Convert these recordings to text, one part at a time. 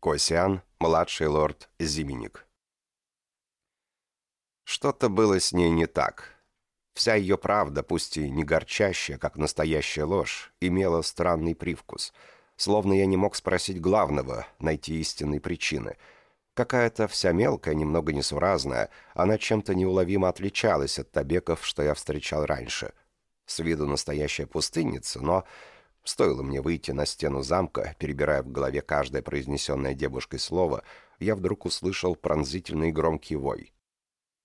Косиан, младший лорд Зименник. Что-то было с ней не так. Вся ее правда, пусть и не горчащая, как настоящая ложь, имела странный привкус. Словно я не мог спросить главного, найти истинные причины. Какая-то вся мелкая, немного несуразная, она чем-то неуловимо отличалась от табеков, что я встречал раньше. С виду настоящая пустынница, но Стоило мне выйти на стену замка, перебирая в голове каждое произнесенное девушкой слово, я вдруг услышал пронзительный громкий вой.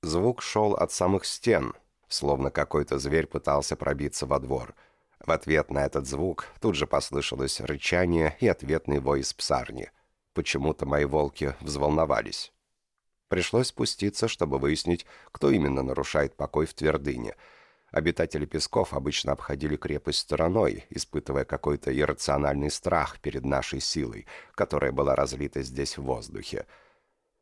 Звук шел от самых стен, словно какой-то зверь пытался пробиться во двор. В ответ на этот звук тут же послышалось рычание и ответный вой из псарни. Почему-то мои волки взволновались. Пришлось спуститься, чтобы выяснить, кто именно нарушает покой в твердыне — Обитатели Песков обычно обходили крепость стороной, испытывая какой-то иррациональный страх перед нашей силой, которая была разлита здесь в воздухе.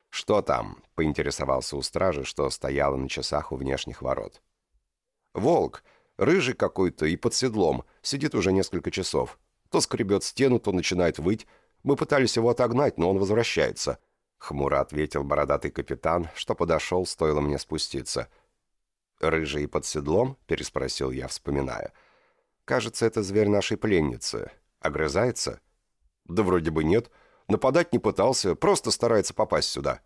«Что там?» — поинтересовался у стражи, что стояла на часах у внешних ворот. «Волк! Рыжий какой-то и под седлом. Сидит уже несколько часов. То скребет стену, то начинает выть. Мы пытались его отогнать, но он возвращается». Хмуро ответил бородатый капитан, что подошел, стоило мне спуститься — «Рыжий под седлом?» — переспросил я, вспоминая. «Кажется, это зверь нашей пленницы. Огрызается?» «Да вроде бы нет. Нападать не пытался, просто старается попасть сюда».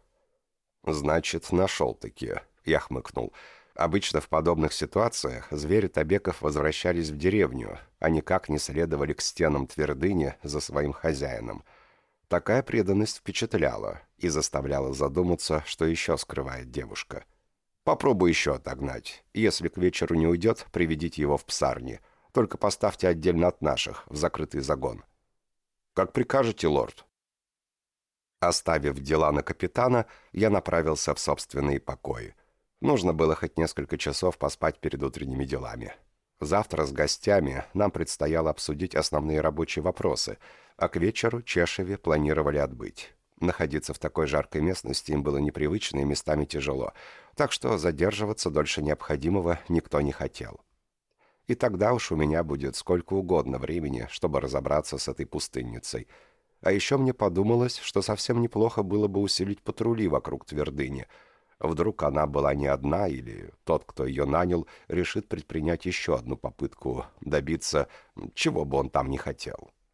«Значит, нашел-таки», — я хмыкнул. Обычно в подобных ситуациях звери Табеков возвращались в деревню, а никак не следовали к стенам твердыни за своим хозяином. Такая преданность впечатляла и заставляла задуматься, что еще скрывает девушка. — Попробуй еще отогнать. Если к вечеру не уйдет, приведите его в псарни. Только поставьте отдельно от наших, в закрытый загон. Как прикажете, лорд. Оставив дела на капитана, я направился в собственные покои. Нужно было хоть несколько часов поспать перед утренними делами. Завтра с гостями нам предстояло обсудить основные рабочие вопросы, а к вечеру Чешеве планировали отбыть. Находиться в такой жаркой местности им было непривычно и местами тяжело, так что задерживаться дольше необходимого никто не хотел. И тогда уж у меня будет сколько угодно времени, чтобы разобраться с этой пустынницей. А еще мне подумалось, что совсем неплохо было бы усилить патрули вокруг твердыни. Вдруг она была не одна, или тот, кто ее нанял, решит предпринять еще одну попытку добиться, чего бы он там не хотел.